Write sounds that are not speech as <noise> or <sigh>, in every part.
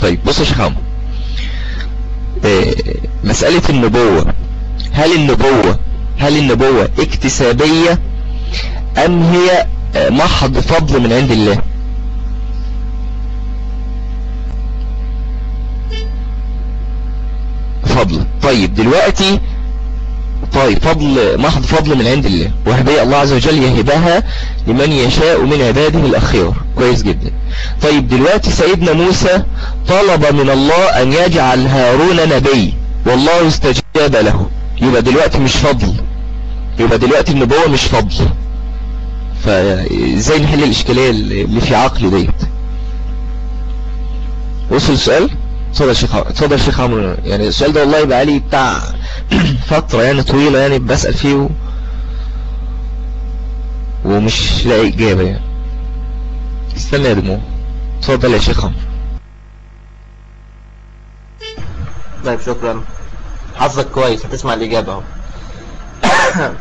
طيب بص يا شيخ عمرو. آه، مسألة النبوة. هل النبوة هل النبوة اكتسابية أم هي آه، محض فضل من عند الله؟ فضل. طيب دلوقتي طيب فضل محض فضل من عند الله. وهبية الله عز وجل يهبها لمن يشاء من عباده الأخيار. كويس جدا. طيب دلوقتي سيدنا موسى طلب من الله أن يجعل هارون نبي. والله استجاب له. يبقى دلوقتي مش فضل. يبقى دلوقتي النبوة مش فضل. فإزاي نحل الإشكالية اللي في عقلي ديت؟ وصل السؤال؟ اتفضل شيخ اتفضل شيخ عمرو. يعني السؤال ده والله بقى لي بتاع <clears throat> فترة يعني طويلة يعني بسأل فيه. ومش لاقي إجابة يعني. استنى يا دموع اتفضل يا شيخ طيب شكرا. حظك كويس هتسمع الإجابة أهو. <coughs>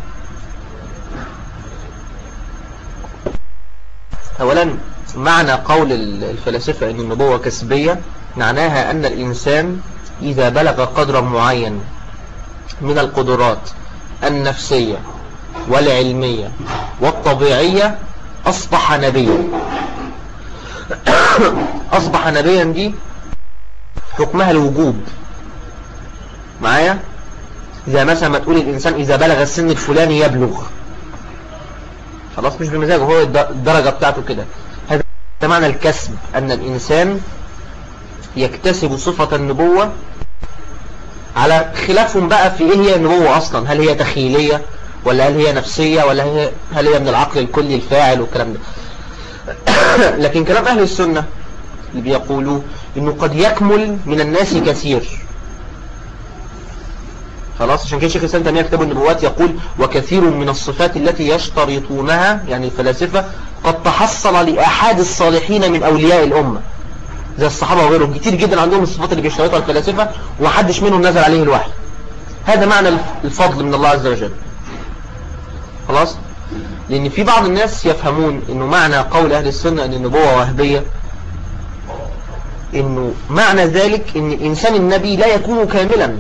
أولا معنى قول الفلاسفة أن النبوة كسبية معناها أن الإنسان إذا بلغ قدرا معين من القدرات النفسية والعلمية والطبيعية أصبح نبيا. <coughs> أصبح نبيا دي حكمها الوجوب معايا؟ إذا مثلا ما تقول الإنسان إذا بلغ السن الفلاني يبلغ. خلاص مش بمزاجه هو الدرجة بتاعته كده. هذا معنى الكسب أن الإنسان يكتسب صفة النبوة على خلافهم بقى في إيه هي النبوة أصلا؟ هل هي تخيلية ولا هل هي نفسية ولا هي هل هي من العقل الكلي الفاعل والكلام ده؟ <coughs> لكن كلام أهل السنة اللي بيقولوا إنه قد يكمل من الناس كثير. خلاص؟ عشان كده شيخ الإسلام تيمية كتاب النبوات يقول وكثير من الصفات التي يشترطونها يعني الفلاسفة قد تحصل لاحاد الصالحين من أولياء الأمة. زي الصحابة وغيرهم. كتير جدا عندهم الصفات اللي بيشترطها الفلاسفة ومحدش منهم نزل عليه الوحي. هذا معنى الفضل من الله عز وجل. خلاص؟ لأن في بعض الناس يفهمون أنه معنى قول أهل السنة أن النبوة وهبية. أنه معنى ذلك أن الإنسان النبي لا يكون كاملا.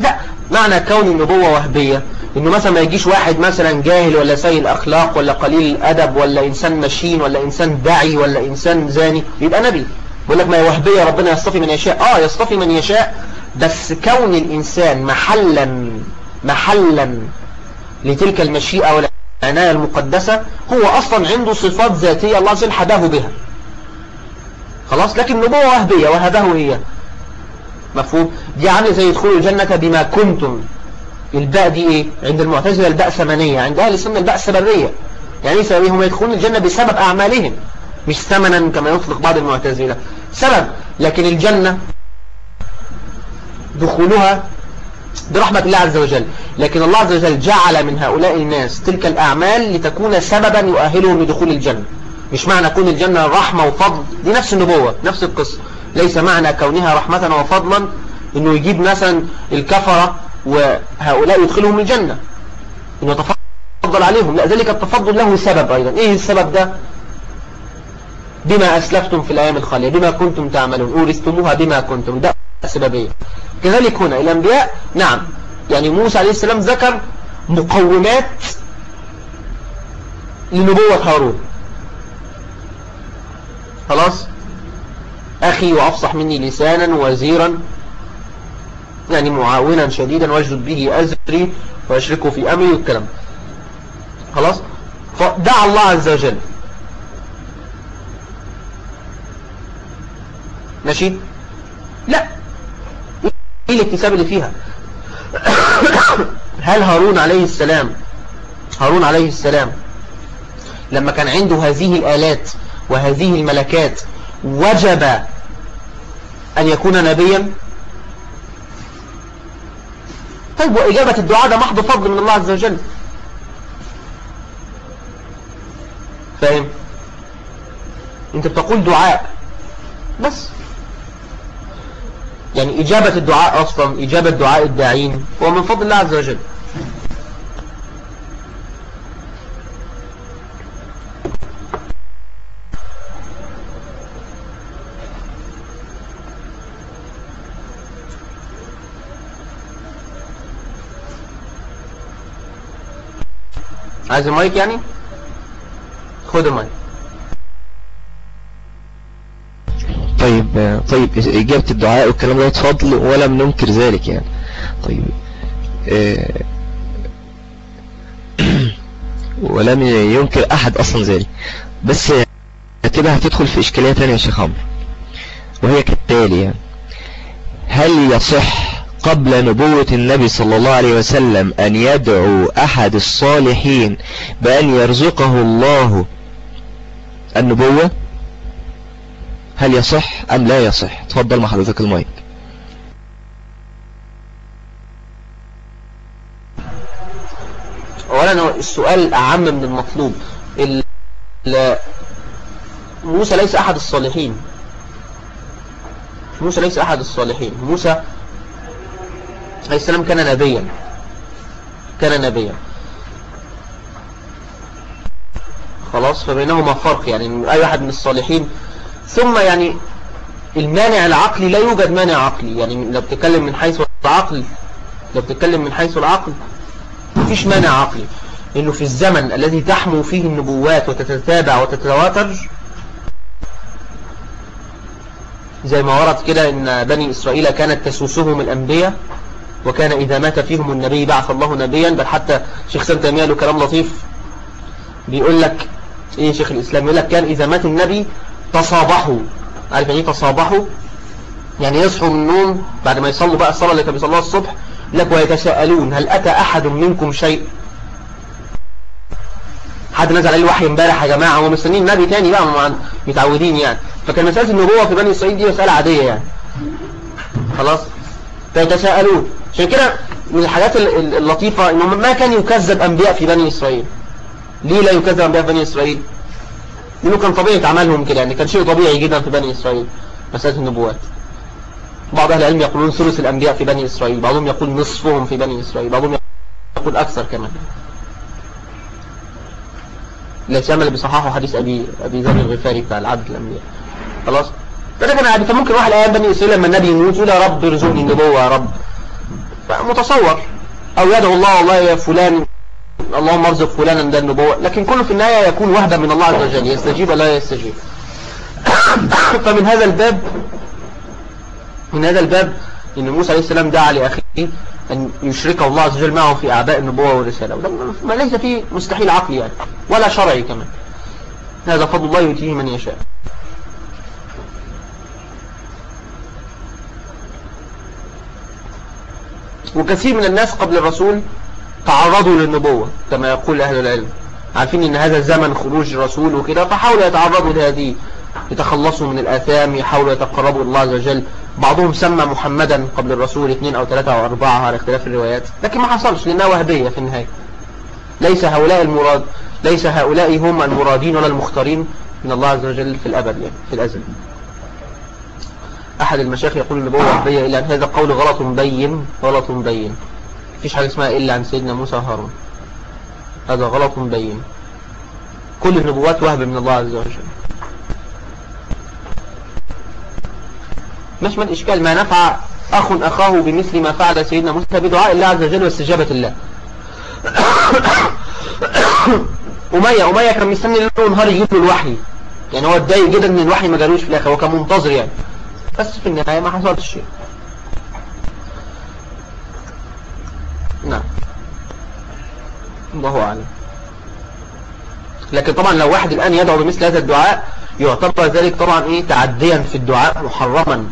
لا معنى كون النبوة وهبية. إنه مثلا ما يجيش واحد مثلا جاهل ولا سيء الأخلاق ولا قليل الأدب ولا إنسان مشين ولا إنسان داعي ولا إنسان زاني يبقى نبي. بيقول لك ما هي وهبية ربنا يصطفي من يشاء. آه يصطفي من يشاء. بس كون الإنسان محلا محلا لتلك المشيئة والعناية المقدسة هو أصلا عنده صفات ذاتية الله عز وجل حداه بها. خلاص؟ لكن نبوة وهبية وهبه هي. مفهوم؟ دي عاملة زي يدخلوا الجنة بما كنتم. الباء دي إيه؟ عند المعتزلة الباء ثمنيه عند أهل السنة الباء سببيه يعني إيه سببيه هم يدخلون الجنة بسبب أعمالهم. مش ثمنا كما يطلق بعض المعتزلة. سبب لكن الجنة دخولها برحمة الله عز وجل. لكن الله عز وجل جعل من هؤلاء الناس تلك الأعمال لتكون سببا يؤهلهم لدخول الجنة. مش معنى كون الجنة رحمة وفضل. دي نفس النبوة نفس القصة. ليس معنى كونها رحمة وفضلا إنه يجيب مثلا الكفرة وهؤلاء يدخلهم الجنة. إنه تفضل عليهم. لا ذلك التفضل له سبب أيضا. إيه السبب ده؟ بما أسلفتم في الأيام الخالية بما كنتم تعملون أورثتموها بما كنتم. ده سببية كذلك هنا الأنبياء. نعم. يعني موسى عليه السلام ذكر مقومات لنبوة هارون. خلاص؟ أخي وأفصح مني لسانا وزيرا يعني معاونا شديدا واجد به أزري وأشركه في أمري والكلام. خلاص؟ فدعا الله عز وجل. ماشي؟ لا. إيه الاكتساب اللي فيها؟ هل هارون عليه السلام هارون عليه السلام لما كان عنده هذه الآلات وهذه الملكات وجب أن يكون نبيا؟ طيب وإجابة الدعاء ده محض فضل من الله عز وجل. فاهم؟ أنت بتقول دعاء بس. يعني إجابة الدعاء أصلا إجابة دعاء الداعين هو من فضل الله عز وجل. عايز المايك يعني؟ خد المايك. طيب إجابة الدعاء والكلام ده فضل ولم ننكر ذلك يعني. طيب آه، ولم ينكر أحد أصلا ذلك. بس كده هتدخل في إشكالية تانية يا شيخ عمرو وهي كالتالي يعني. هل يصح قبل نبوة النبي صلى الله عليه وسلم أن يدعو أحد الصالحين بأن يرزقه الله النبوة؟ هل يصح أم لا يصح؟ تفضل مع حضرتك المايك. اولا السؤال اعم من المطلوب. موسى ليس أحد الصالحين. موسى ليس أحد الصالحين. موسى عليه السلام كان نبيا. كان نبيا. خلاص فبينهما فرق. يعني أي واحد من الصالحين ثم يعني المانع العقلي لا يوجد مانع عقلي. يعني لو بتتكلم من حيث العقل لو بتتكلم من حيث العقل مفيش مانع عقلي. انه في الزمن الذي تحمو فيه النبوات وتتتابع وتتواتر زي ما ورد كده إن بني إسرائيل كانت تسوسهم الأنبياء وكان إذا مات فيهم النبي بعث الله نبيا. بل حتى شيخ سام تيمية له كلام لطيف بيقول لك إيه شيخ الإسلام؟ يقول لك كان إذا مات النبي تصابحوا. عارف يعني إيه تصابحوا؟ يعني يصحوا من النوم بعد ما يصلوا بقى الصلاة اللي كانوا بيصلوها الصبح لك ويتساءلون هل أتى أحد منكم شيء؟ حد نزل عليه الوحي امبارح يا جماعة؟ هم مستنيين نبي تاني بقى متعودين يعني. فكان مسألة النبوة في بني إسرائيل دي مسألة عادية يعني. خلاص؟ فيتساءلون. عشان كده من الحاجات اللطيفة انه ما كان يكذب أنبياء في بني إسرائيل. ليه لا يكذب أنبياء في بني إسرائيل؟ لأنه كان طبيعه عملهم كده يعني كان شيء طبيعي جدا في بني إسرائيل مسألة النبوات. بعض أهل العلم يقولون ثلث الأنبياء في بني إسرائيل بعضهم يقول نصفهم في بني إسرائيل بعضهم يقول أكثر كمان. الاسلام اللي بيصححوا حديث أبي أبي ذر الغفاري بتاع العبد الأنبياء. خلاص. فده كان كان ممكن واحد أيام بني إسرائيل لما النبي يموت يقول يا رب ارزقني النبوة يا رب. متصور أو يدعو الله والله يا فلان اللهم ارزق فلانا ده النبوة. لكن كله في النهاية يكون وهبه من الله عز وجل. يستجيب ولا يستجيب. <coughs> فمن هذا الباب من هذا الباب إن موسى عليه السلام دعا لأخيه أن يشركه الله عز وجل معه في أعباء النبوة والرسالة. ما ليس فيه مستحيل عقلي يعني ولا شرعي كمان. هذا فضل الله يؤتيه من يشاء. وكثير من الناس قبل الرسول تعرضوا للنبوة كما يقول أهل العلم. عارفين إن هذا الزمن خروج الرسول وكده فحاولوا يتعرضوا لهذه. يتخلصوا من الآثام يحاولوا يتقربوا الله عز وجل. بعضهم سمى محمدا قبل الرسول اثنين أو ثلاثة أو أربعة على اختلاف الروايات. لكن ما حصلش لأنها وهبية في النهاية. ليس هؤلاء المراد ليس هؤلاء هم المرادين ولا المختارين من الله عز وجل في الأبد يعني في الأزل. أحد المشايخ يقول النبوة وهبية إلا أن هذا قول غلط بين غلط بين. مفيش حاجة اسمها إلا عن سيدنا موسى وهارون. هذا غلط بين. كل النبوات وهب من الله عز وجل. مش من الإشكال ما نفع أخ أخاه بمثل ما فعل سيدنا موسى بدعاء الله عز وجل واستجابة الله <coughs> أمية أمية كان مستني له نهار يجيب له الوحي. يعني هو اتضايق جدا ان الوحي ما جالوش في الآخر هو كان منتظر يعني. بس في النهاية ما حصلش. شيء نعم الله أعلم. لكن طبعا لو واحد الآن يدعو بمثل هذا الدعاء يعتبر ذلك طبعا إيه؟ تعديا في الدعاء محرما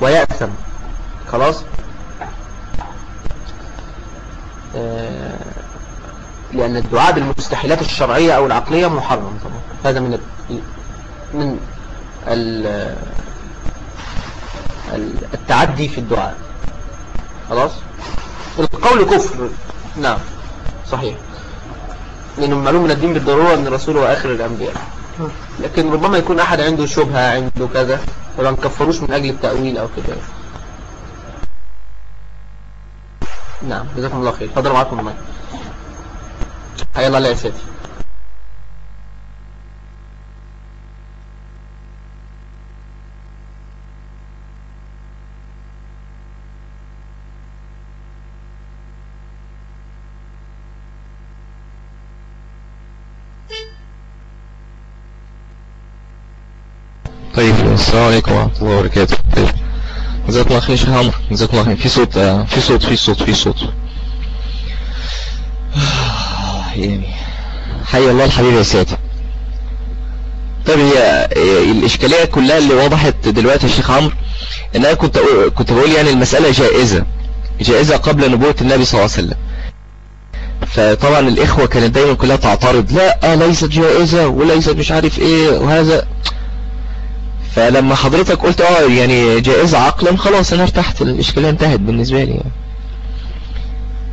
ويأثم. خلاص؟ آه لأن الدعاء بالمستحيلات الشرعية أو العقلية محرم طبعا. هذا من من التعدي في الدعاء. خلاص؟ القول كفر. نعم. صحيح. لأنه معلوم من الدين بالضرورة أن الرسول هو آخر الأنبياء. لكن ربما يكون أحد عنده شبهة عنده كذا ولا نكفروش من أجل التأويل أو كده. نعم جزاكم الله خير. فضل معكم الماء حيا الله يا سيدي طيب السلام عليكم ورحمة الله وبركاته. طيب جزاك الله خير شيخ عمرو جزاك الله خير. في صوت آه، في صوت في صوت في صوت. يعني حي الله الحبيب يا سيدي طيب هي هي الإشكالية كلها اللي وضحت دلوقتي يا شيخ عمرو إن أنا كنت كنت بقول يعني المسألة جائزة جائزة قبل نبوة النبي صلى الله عليه وسلم. فطبعا الإخوة كانت دايما كلها تعترض لا آه ليست جائزة وليست مش عارف إيه وهذا. فلما حضرتك قلت آه يعني جائزة عقلا خلاص أنا ارتحت. الاشكالية انتهت بالنسبة لي. يعني.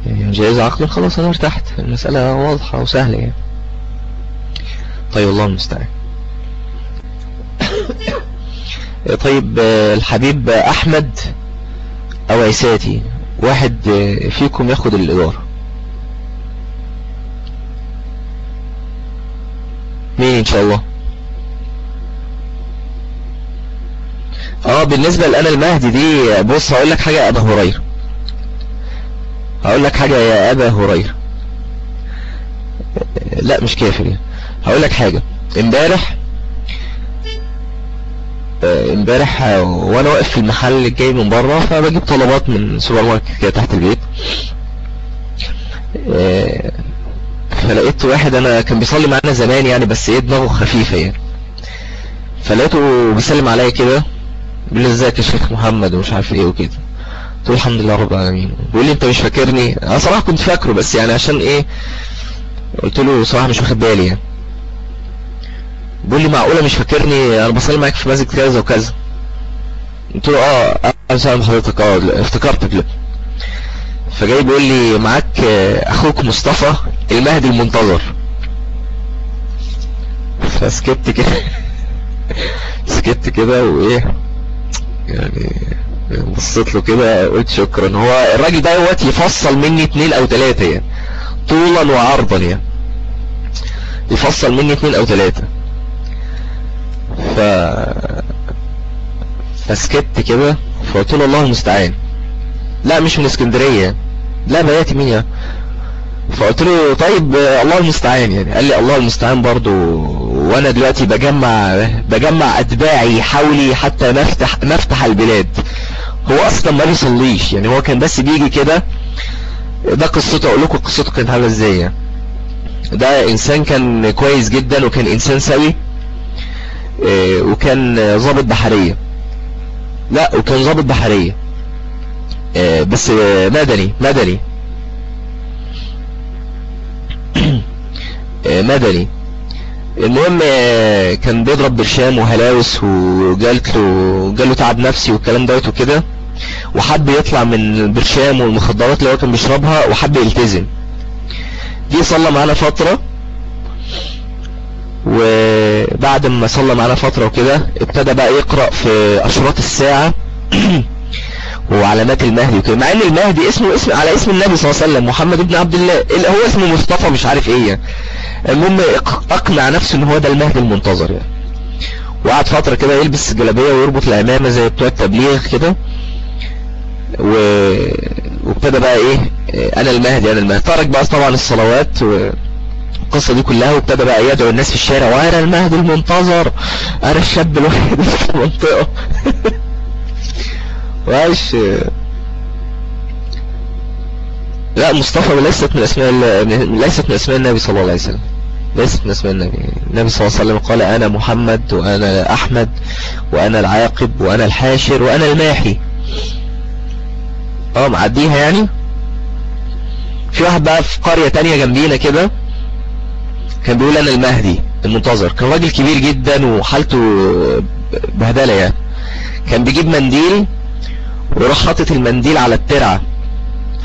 يعني جائزة عقلا خلاص أنا ارتحت. المسألة واضحة وسهلة يعني. طيب الله المستعان. <coughs> طيب الحبيب أحمد أو عساتي واحد فيكم ياخد الإدارة. مين إن شاء الله؟ آه بالنسبة لأنا المهدي دي بص هقول لك حاجة يا أبا هريرة. هقول لك حاجة يا أبا هريرة. لا مش كافر يعني هقول لك حاجة. امبارح آه، امبارح آه، وأنا واقف في المحل جاي من بره فبجيب طلبات من سوبر ماركت كده تحت البيت. آه، فلقيت واحد أنا كان بيصلي معانا زمان يعني بس إيه دماغه خفيفة يعني. فلقيته بيسلم عليا كده. بيقول لي ازيك يا شيخ محمد ومش عارف إيه وكده. قلت له الحمد لله رب العالمين. بيقول لي انت مش فاكرني أنا صراحة كنت فاكره بس يعني عشان إيه قلت له صراحة مش واخد بالي يعني. بيقول لي معقولة مش فاكرني أنا بصلي معاك في مسجد كذا وكذا. قلت له آه أهلا وسهلا بحضرتك آه افتكرتك. لا. فجاي بيقول لي معاك آه، أخوك مصطفى المهدي المنتظر. فسكت كده. <laughs> سكت كده وإيه. يعني بصيت له كده قلت شكرا. هو الراجل دوت يفصل مني اتنين أو تلاتة يعني. طولا وعرضا يعني. يفصل مني اتنين أو تلاتة. ف فسكت كده فقلت له الله المستعان. لا مش من اسكندرية لا بياتي مين يا؟ فقلت له طيب الله المستعان يعني. قال لي الله المستعان برضو وأنا دلوقتي بجمع بجمع اتباعي حولي حتى نفتح نفتح البلاد. هو أصلا ما بيصليش يعني هو كان بس بيجي كده ده قصته أقول لكم قصته كانت عاملة إزاي. ده انسان كان كويس جدا وكان انسان سوي آه، وكان ضابط بحرية. لا وكان ضابط بحرية. آه، بس آه، مدني مدني. <clears throat> مدني. المهم آه، كان بيضرب برشام وهلاوس وجالت له جاله تعب نفسي والكلام دوت وكده. وحب يطلع من البرشام والمخدرات اللي هو كان بيشربها وحب يلتزم. جه صلى معانا فترة. وبعد ما صلى معانا فترة وكده ابتدى بقى يقرأ في أشراط الساعة <clears throat> وعلامات المهدي وكده. مع إن المهدي اسمه اسم على اسم النبي صلى الله عليه وسلم محمد بن عبد الله. هو اسمه مصطفى مش عارف إيه يعني. المهم اق- أقنع نفسه إن هو ده المهدي المنتظر يعني. وقعد فترة كده يلبس جلابية ويربط العمامة زي بتوع التبليغ كده. و... وابتدى بقى إيه أنا المهدي أنا المهدي. ترك بقى طبعا الصلوات والقصة دي كلها وابتدى بقى يدعو الناس في الشارع. وأنا المهدي المنتظر أنا الشاب الوحيد في المنطقة. <laughs> وعايش لا مصطفى ليست من أسماء ليست من أسماء النبي صلى الله عليه وسلم. ليست من أسماء النبي. النبي صلى الله عليه وسلم قال أنا محمد وأنا أحمد وأنا العاقب وأنا الحاشر وأنا الماحي. آه معديها يعني؟ في واحد بقى في قرية تانية جنبينا كده كان بيقول أنا المهدي المنتظر. كان راجل كبير جدا وحالته بهدلة يعني. كان بيجيب منديل ويروح حاطط المنديل على الترعة.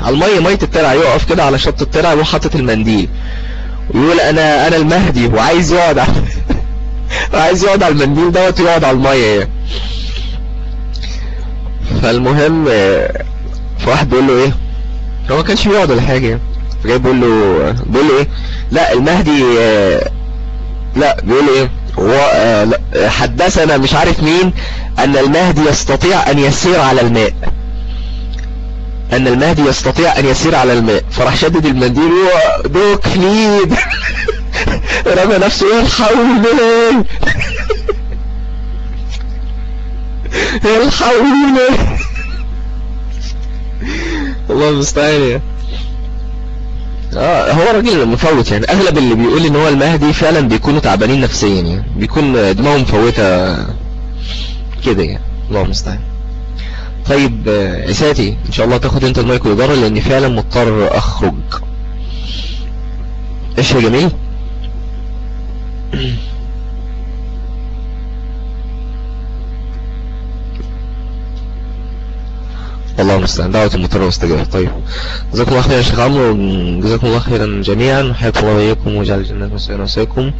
على المية مية الترعة يقف كده على شط الترعة ويروح حاطط المنديل. ويقول أنا أنا المهدي وعايز يقعد على <laughs> يقعد على المنديل دوت ويقعد على المية يعني. فالمهم فواحد بيقول له إيه؟ هو ما كانش بيقعد ولا حاجة يعني. فجاي بيقول له بيقول له إيه؟ لا المهدي لا بيقول له إيه؟ آه، حدثنا مش عارف مين أن المهدي يستطيع أن يسير على الماء. أن المهدي يستطيع أن يسير على الماء. فراح شدد المنديل دوك فليد <laughs> رمى نفسه إيه الحول! <laughs> الحقوني <laughs> الله المستعان يا. آه هو راجل مفوت يعني. أغلب اللي بيقول إن هو المهدي فعلا بيكونوا تعبانين نفسيا يعني. بيكون دماغهم مفوتة كده يعني. الله المستعان. طيب آه، عساتي إن شاء الله تاخد أنت المايك والاداره لأني فعلا مضطر أخرج. إيش يا جميل؟ <clears throat> والله المستعان دعوة المضطر واستجابة. طيب جزاكم الله خيرا يا شيخ عمرو جزاكم الله خيرا جميعا. وحياكم الله وإياكم وجعل الجنة مسيرا وسيكم